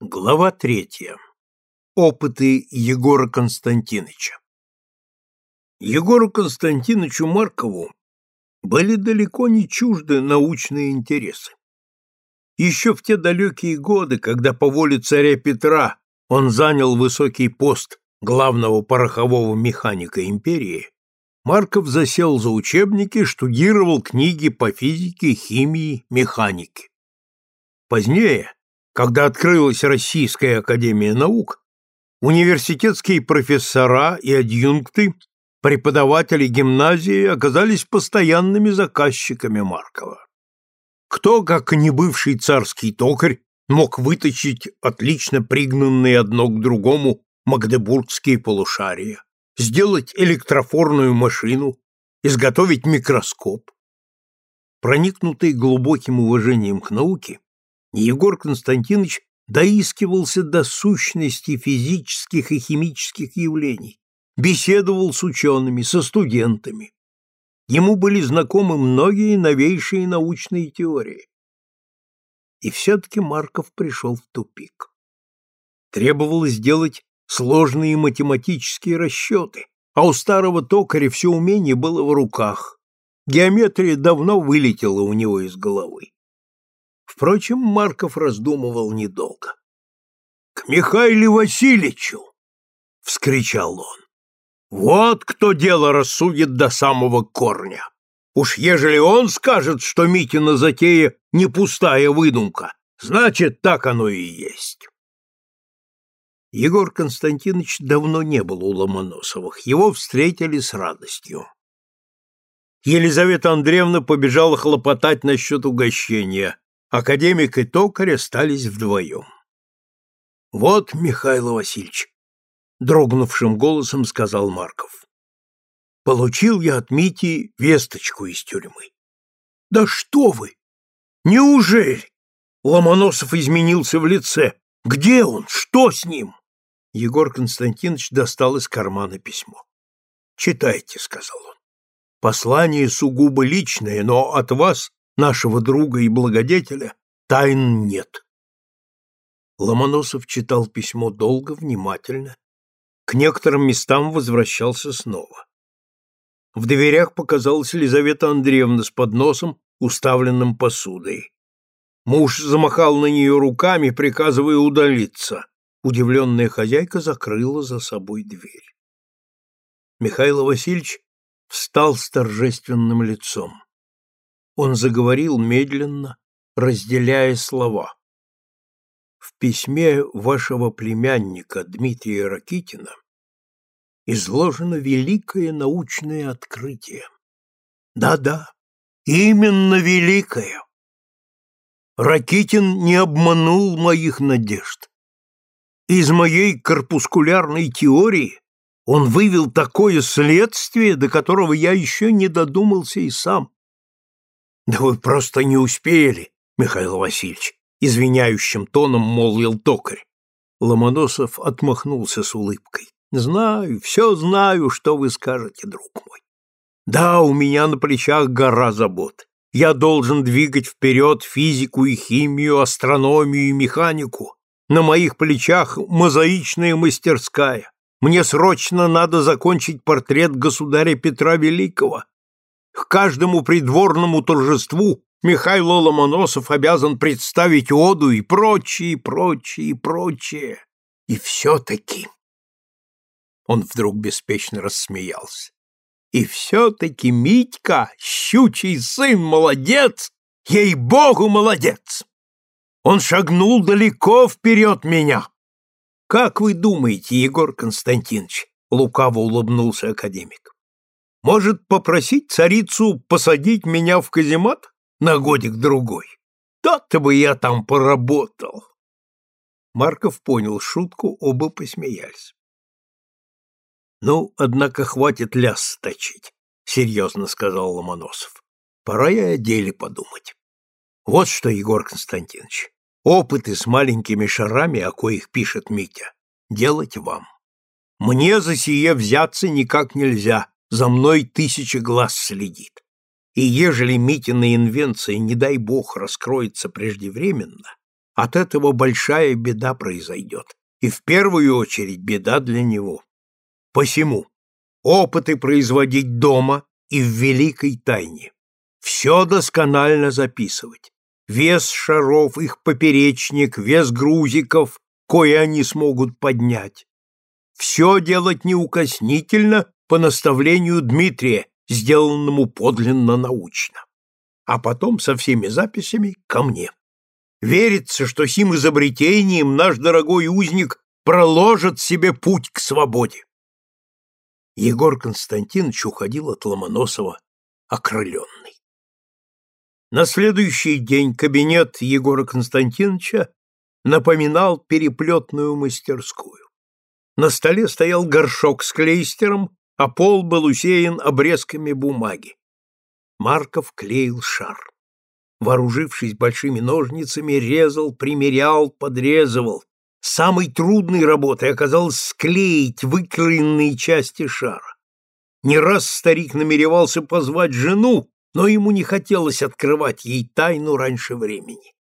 Глава третья. Опыты Егора Константиновича. Егору Константиновичу Маркову были далеко не чужды научные интересы. Еще в те далекие годы, когда по воле царя Петра он занял высокий пост главного порохового механика империи, Марков засел за учебники, штудировал книги по физике, химии, механике. Позднее, когда открылась Российская академия наук, университетские профессора и адъюнкты, преподаватели гимназии оказались постоянными заказчиками Маркова. Кто, как не бывший царский токарь, мог выточить отлично пригнанные одно к другому магдебургские полушария, сделать электрофорную машину, изготовить микроскоп? Проникнутый глубоким уважением к науке, Егор Константинович доискивался до сущности физических и химических явлений, беседовал с учеными, со студентами. Ему были знакомы многие новейшие научные теории. И все-таки Марков пришел в тупик. Требовалось сделать сложные математические расчеты, а у старого токаря все умение было в руках. Геометрия давно вылетела у него из головы. Впрочем, Марков раздумывал недолго. — К Михаилу Васильевичу! — вскричал он. — Вот кто дело рассудит до самого корня. Уж ежели он скажет, что Митина затея не пустая выдумка, значит, так оно и есть. Егор Константинович давно не был у Ломоносовых, его встретили с радостью. Елизавета Андреевна побежала хлопотать насчет угощения, академик и токарь остались вдвоем. «Вот, Михаил Васильевич», — дрогнувшим голосом сказал Марков, — «получил я от Мити весточку из тюрьмы». «Да что вы! Неужели?» Ломоносов изменился в лице. «Где он? Что с ним?» Егор Константинович достал из кармана письмо. «Читайте», — сказал он. «Послание сугубо личное, но от вас нашего друга и благодетеля, тайн нет. Ломоносов читал письмо долго, внимательно. К некоторым местам возвращался снова. В дверях показалась Елизавета Андреевна с подносом, уставленным посудой. Муж замахал на нее руками, приказывая удалиться. Удивленная хозяйка закрыла за собой дверь. Михаил Васильевич встал с торжественным лицом. Он заговорил медленно, разделяя слова. В письме вашего племянника Дмитрия Ракитина изложено великое научное открытие. Да-да, именно великое. Ракитин не обманул моих надежд. Из моей корпускулярной теории он вывел такое следствие, до которого я еще не додумался и сам. Да вы просто не успели, Михаил Васильевич, извиняющим тоном молвил токарь. Ломоносов отмахнулся с улыбкой. Знаю, все знаю, что вы скажете, друг мой. Да, у меня на плечах гора забот. Я должен двигать вперед физику и химию, астрономию и механику. На моих плечах мозаичная мастерская. Мне срочно надо закончить портрет государя Петра Великого, к каждому придворному торжеству Михаил Ломоносов обязан представить оду и прочее, прочее, прочее. И все-таки... Он вдруг беспечно рассмеялся. И все-таки Митька, щучий сын, молодец, ей-богу, молодец! Он шагнул далеко вперед меня. Как вы думаете, Егор Константинович? Лукаво улыбнулся академик. Может, попросить царицу посадить меня в каземат на годик-другой? То-то бы я там поработал. Марков понял шутку, оба посмеялись. «Ну, однако, хватит ляс точить», — серьезно сказал Ломоносов. «Пора и о деле подумать. Вот что, Егор Константинович, опыты с маленькими шарами, о коих пишет Митя, делать вам. Мне за сие взяться никак нельзя, за мной тысяча глаз следит. И ежели Митина инвенция, не дай бог, раскроется преждевременно, от этого большая беда произойдет, и в первую очередь беда для него. Посему опыты производить дома и в великой тайне, все досконально записывать, вес шаров, их поперечник, вес грузиков, кое они смогут поднять. Все делать неукоснительно по наставлению Дмитрия, сделанному подлинно научно. А потом со всеми записями ко мне. Верится, что сим изобретением наш дорогой узник проложит себе путь к свободе. Егор Константинович уходил от Ломоносова окрыленный. На следующий день кабинет Егора Константиновича напоминал переплетную мастерскую. На столе стоял горшок с клейстером, а пол был усеян обрезками бумаги. Марков клеил шар. Вооружившись большими ножницами, резал, примерял, подрезывал. Самой трудной работой оказалось склеить выкроенные части шара. Не раз старик намеревался позвать жену, но ему не хотелось открывать ей тайну раньше времени.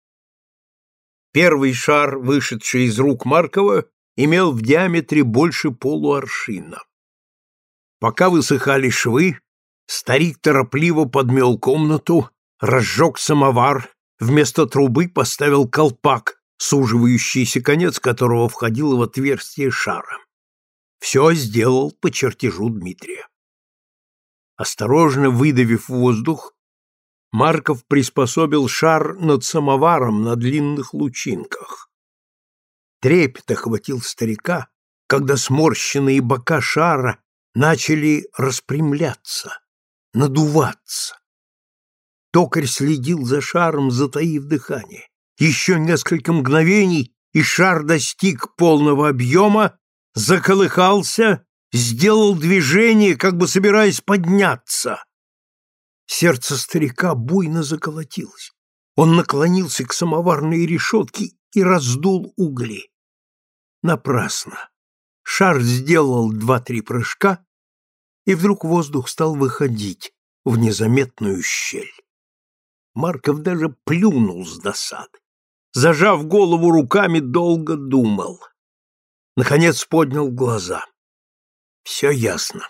Первый шар, вышедший из рук Маркова, имел в диаметре больше полуаршина. Пока высыхали швы, старик торопливо подмел комнату, разжег самовар, вместо трубы поставил колпак, суживающийся конец которого входил в отверстие шара. Все сделал по чертежу Дмитрия. Осторожно выдавив воздух, Марков приспособил шар над самоваром на длинных лучинках. Трепет охватил старика, когда сморщенные бока шара начали распрямляться, надуваться. Токарь следил за шаром, затаив дыхание. Еще несколько мгновений, и шар достиг полного объема, заколыхался, сделал движение, как бы собираясь подняться. Сердце старика буйно заколотилось. Он наклонился к самоварной решетке и раздул угли. Напрасно. Шар сделал два-три прыжка, и вдруг воздух стал выходить в незаметную щель. Марков даже плюнул с досады. Зажав голову руками, долго думал. Наконец поднял глаза. Все ясно.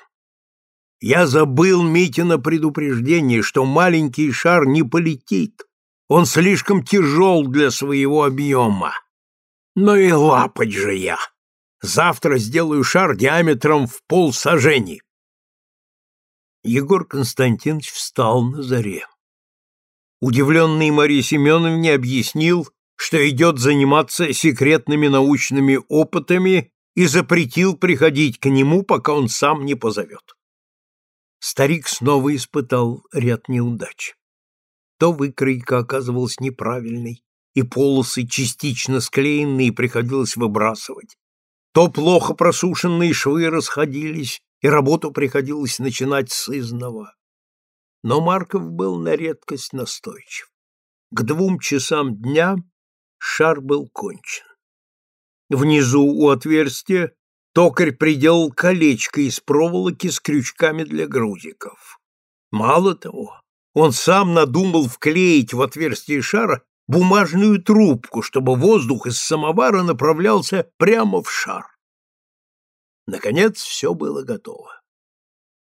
Я забыл Митина предупреждение, что маленький шар не полетит. Он слишком тяжел для своего объема. Ну и лапать же я. Завтра сделаю шар диаметром в полсажени. Егор Константинович встал на заре. Удивленный Мария Семеновне объяснил, что идет заниматься секретными научными опытами и запретил приходить к нему, пока он сам не позовет старик снова испытал ряд неудач. То выкройка оказывалась неправильной, и полосы частично склеенные приходилось выбрасывать, то плохо просушенные швы расходились, и работу приходилось начинать с изного. Но Марков был на редкость настойчив. К двум часам дня шар был кончен. Внизу у отверстия Токарь приделал колечко из проволоки с крючками для грузиков. Мало того, он сам надумал вклеить в отверстие шара бумажную трубку, чтобы воздух из самовара направлялся прямо в шар. Наконец все было готово.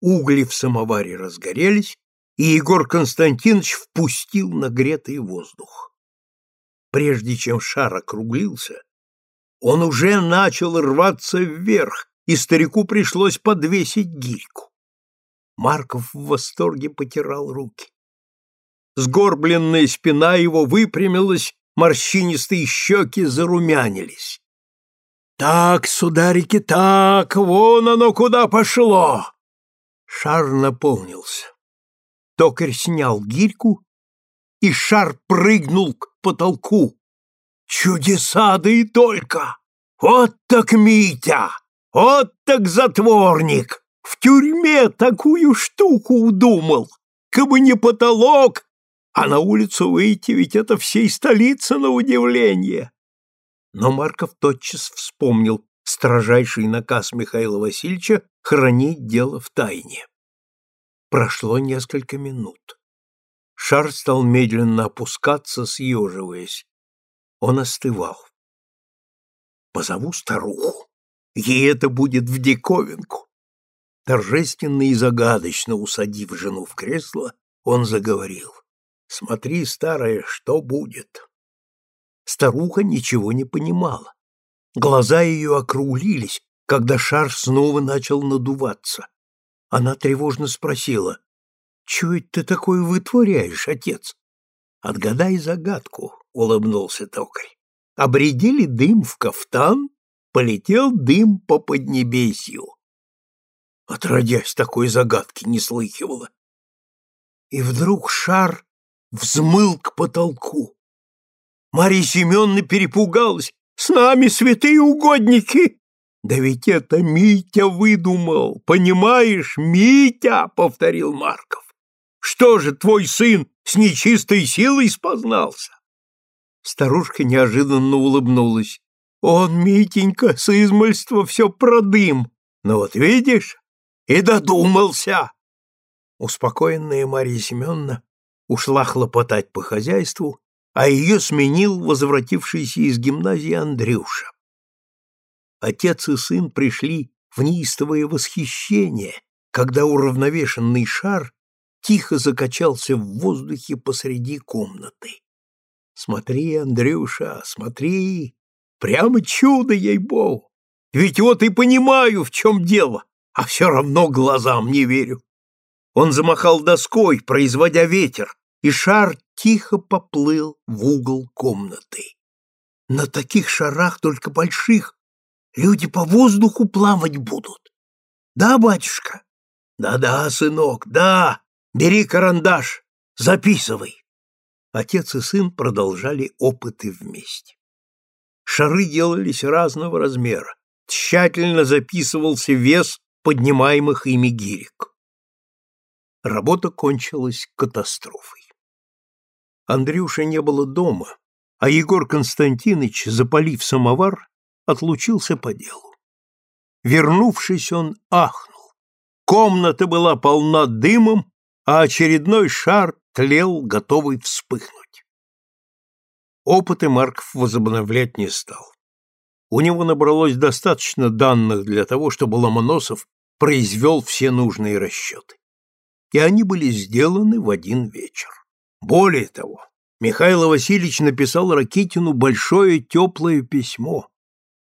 Угли в самоваре разгорелись, и Егор Константинович впустил нагретый воздух. Прежде чем шар округлился, он уже начал рваться вверх, и старику пришлось подвесить гирьку. Марков в восторге потирал руки. Сгорбленная спина его выпрямилась, морщинистые щеки зарумянились. «Так, сударики, так, вон оно куда пошло!» Шар наполнился. Токарь снял гирьку, и шар прыгнул к потолку, Чудеса, да и только! Вот так Митя! Вот так затворник! В тюрьме такую штуку удумал! Кабы не потолок, а на улицу выйти, ведь это всей столице на удивление. Но Марков тотчас вспомнил строжайший наказ Михаила Васильевича хранить дело в тайне. Прошло несколько минут. Шар стал медленно опускаться, съеживаясь. Он остывал. Позову старуху. Ей это будет в диковинку. Торжественно и загадочно усадив жену в кресло, он заговорил. Смотри, старая, что будет. Старуха ничего не понимала. Глаза ее округлились, когда шар снова начал надуваться. Она тревожно спросила, «Чего это ты такое вытворяешь, отец?» «Отгадай загадку», — улыбнулся токарь. Обредили дым в кафтан, полетел дым по поднебесью. Отродясь, такой загадки не слыхивала. И вдруг шар взмыл к потолку. Марья Семеновна перепугалась. «С нами святые угодники!» «Да ведь это Митя выдумал, понимаешь, Митя!» — повторил Марков. «Что же, твой сын с нечистой силой спознался?» Старушка неожиданно улыбнулась. «Он, Митенька, с измольства все продым. Ну вот видишь, и додумался!» Успокоенная Марья Семеновна ушла хлопотать по хозяйству, а ее сменил возвратившийся из гимназии Андрюша. Отец и сын пришли в неистовое восхищение, когда уравновешенный шар тихо закачался в воздухе посреди комнаты. Смотри, Андрюша, смотри, прямо чудо, ей-богу! Ведь вот и понимаю, в чем дело, а все равно глазам не верю. Он замахал доской, производя ветер, и шар тихо поплыл в угол комнаты. На таких шарах, только больших, люди по воздуху плавать будут. Да, батюшка? Да-да, сынок, да. Бери карандаш, записывай. Отец и сын продолжали опыты вместе. Шары делались разного размера. Тщательно записывался вес поднимаемых ими гирек. Работа кончилась катастрофой. Андрюша не было дома, а Егор Константинович, запалив самовар, отлучился по делу. Вернувшись, он ахнул. Комната была полна дымом, а очередной шар тлел, готовый вспыхнуть. Опыты Марков возобновлять не стал. У него набралось достаточно данных для того, чтобы Ломоносов произвел все нужные расчеты. И они были сделаны в один вечер. Более того, Михаил Васильевич написал Ракитину большое теплое письмо.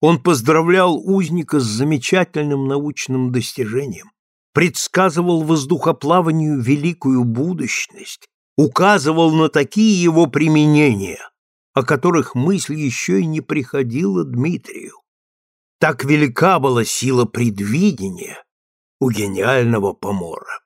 Он поздравлял узника с замечательным научным достижением, предсказывал воздухоплаванию великую будущность, указывал на такие его применения, о которых мысль еще и не приходила Дмитрию. Так велика была сила предвидения у гениального помора.